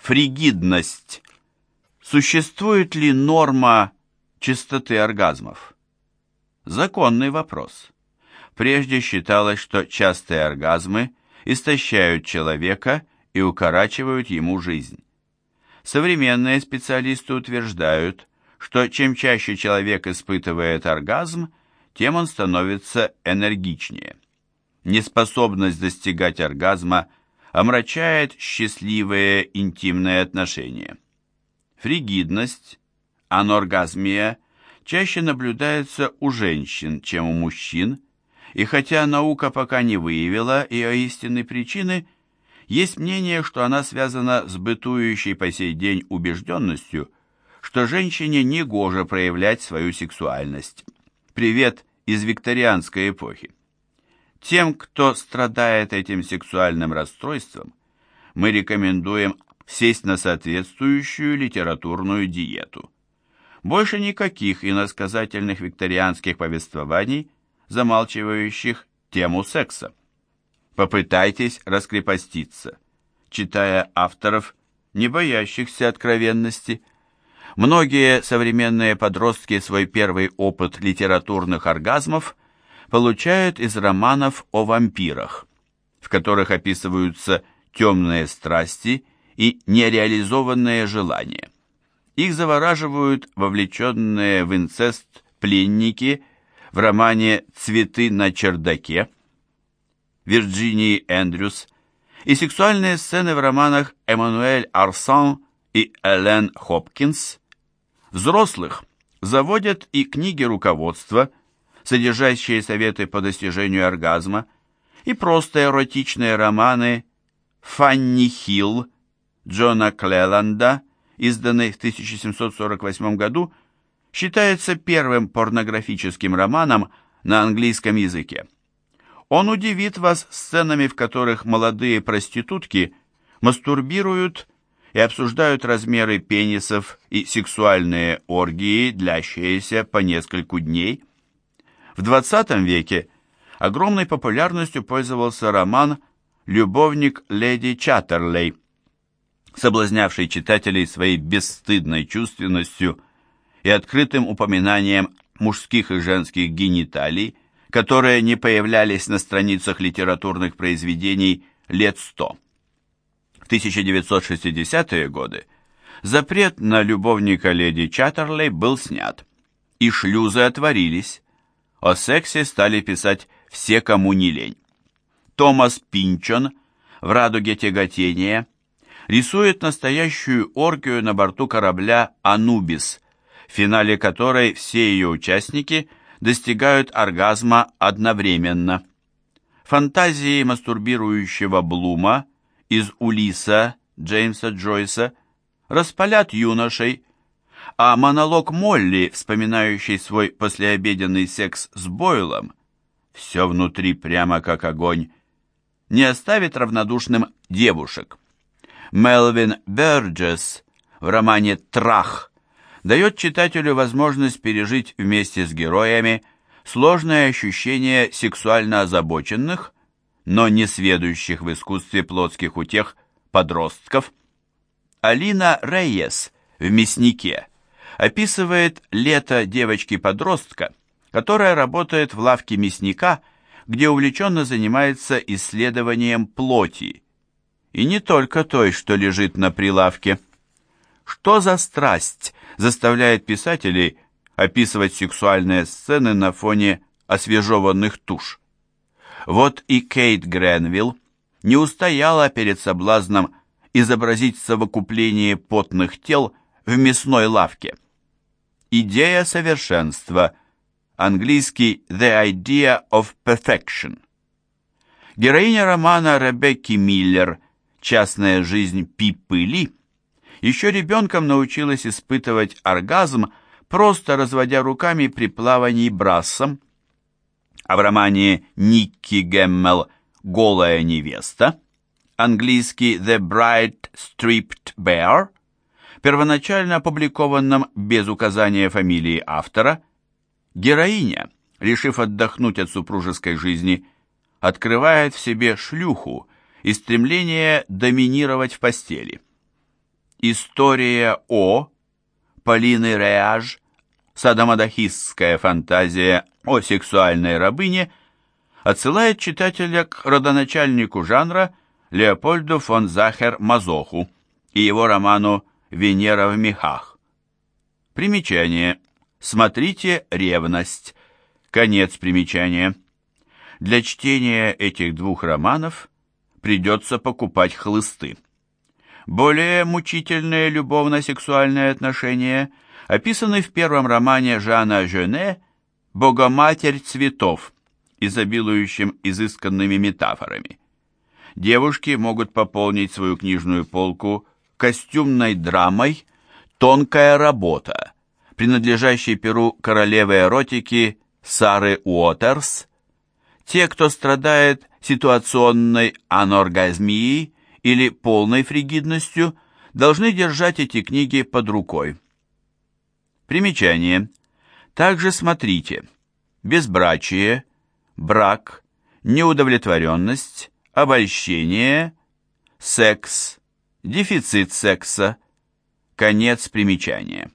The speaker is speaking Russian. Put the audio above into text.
Фригидность. Существует ли норма частоты оргазмов? Законный вопрос. Прежде считалось, что частые оргазмы истощают человека и укорачивают ему жизнь. Современные специалисты утверждают, что чем чаще человек испытывает оргазм, тем он становится энергичнее. Неспособность достигать оргазма омрачает счастливые интимные отношения. Фригидность, аноргазмия чаще наблюдается у женщин, чем у мужчин, и хотя наука пока не выявила ее истинной причины, есть мнение, что она связана с бытующей по сей день убежденностью, что женщине негоже проявлять свою сексуальность. Привет из викторианской эпохи. Тем, кто страдает этим сексуальным расстройством, мы рекомендуем сесть на соответствующую литературную диету. Больше никаких иносказательных викторианских повествований, замалчивающих тему секса. Попытайтесь раскрепоститься, читая авторов, не боящихся откровенности. Многие современные подростки свой первый опыт литературных оргазмов получают из романов о вампирах, в которых описываются темные страсти и нереализованные желания. Их завораживают вовлеченные в инцест пленники в романе «Цветы на чердаке» Вирджинии Эндрюс и сексуальные сцены в романах Эммануэль Арсан и Элен Хопкинс. Взрослых заводят и книги руководства, содержащие советы по достижению оргазма, и просто эротичные романы «Фанни Хилл» Джона Клеланда, изданный в 1748 году, считается первым порнографическим романом на английском языке. Он удивит вас сценами, в которых молодые проститутки мастурбируют и обсуждают размеры пенисов и сексуальные оргии, длящиеся по нескольку дней. В XX веке огромной популярностью пользовался роман «Любовник леди Чаттерлей», соблазнявший читателей своей бесстыдной чувственностью и открытым упоминанием мужских и женских гениталий, которые не появлялись на страницах литературных произведений лет сто. В 1960-е годы запрет на любовника леди Чаттерлей был снят, и шлюзы отворились. О сексе стали писать все, кому не лень. Томас Пинчон в «Радуге тяготения» рисует настоящую оргию на борту корабля «Анубис», в финале которой все ее участники достигают оргазма одновременно. Фантазии мастурбирующего Блума из «Улиса» Джеймса Джойса распалят юношей, а монолог Молли, вспоминающий свой послеобеденный секс с Бойлом, все внутри прямо как огонь, не оставит равнодушным девушек. Мелвин Берджес в романе «Трах» дает читателю возможность пережить вместе с героями сложное ощущение сексуально озабоченных, но не сведущих в искусстве плотских утех подростков. Алина Рейес в «Мяснике» описывает лето девочки-подростка, которая работает в лавке мясника, где увлеченно занимается исследованием плоти, и не только той, что лежит на прилавке. Что за страсть заставляет писателей описывать сексуальные сцены на фоне освежеванных туш? Вот и Кейт Гренвилл не устояла перед соблазном изобразить совокупление потных тел в мясной лавке. Идея совершенства. Английский «The Idea of Perfection». Героиня романа Ребекки Миллер – частная жизнь Пиппы Ли, еще ребенком научилась испытывать оргазм, просто разводя руками при плавании брассом. А в романе Никки Гэммел «Голая невеста» английский «The Bright Stripped Bear», первоначально опубликованном без указания фамилии автора, героиня, решив отдохнуть от супружеской жизни, открывает в себе шлюху, и стремление доминировать в постели. История О. Полины Реаж. Садомадохистская фантазия о сексуальной рабыне отсылает читателя к родоначальнику жанра Леопольду фон Захер-Мазоху и его роману «Венера в мехах». Примечание. Смотрите «Ревность». Конец примечания. Для чтения этих двух романов придется покупать хлысты. Более мучительные любовно-сексуальные отношения описаны в первом романе Жана Жене «Богоматерь цветов», изобилующим изысканными метафорами. Девушки могут пополнить свою книжную полку костюмной драмой «Тонкая работа», принадлежащей перу королевы эротики Сары Уотерс. Те, кто страдает ситуационной аноргазмией или полной фригидностью, должны держать эти книги под рукой. Примечание. Также смотрите «Безбрачие», «Брак», «Неудовлетворенность», «Обольщение», «Секс», «Дефицит секса», конец примечания.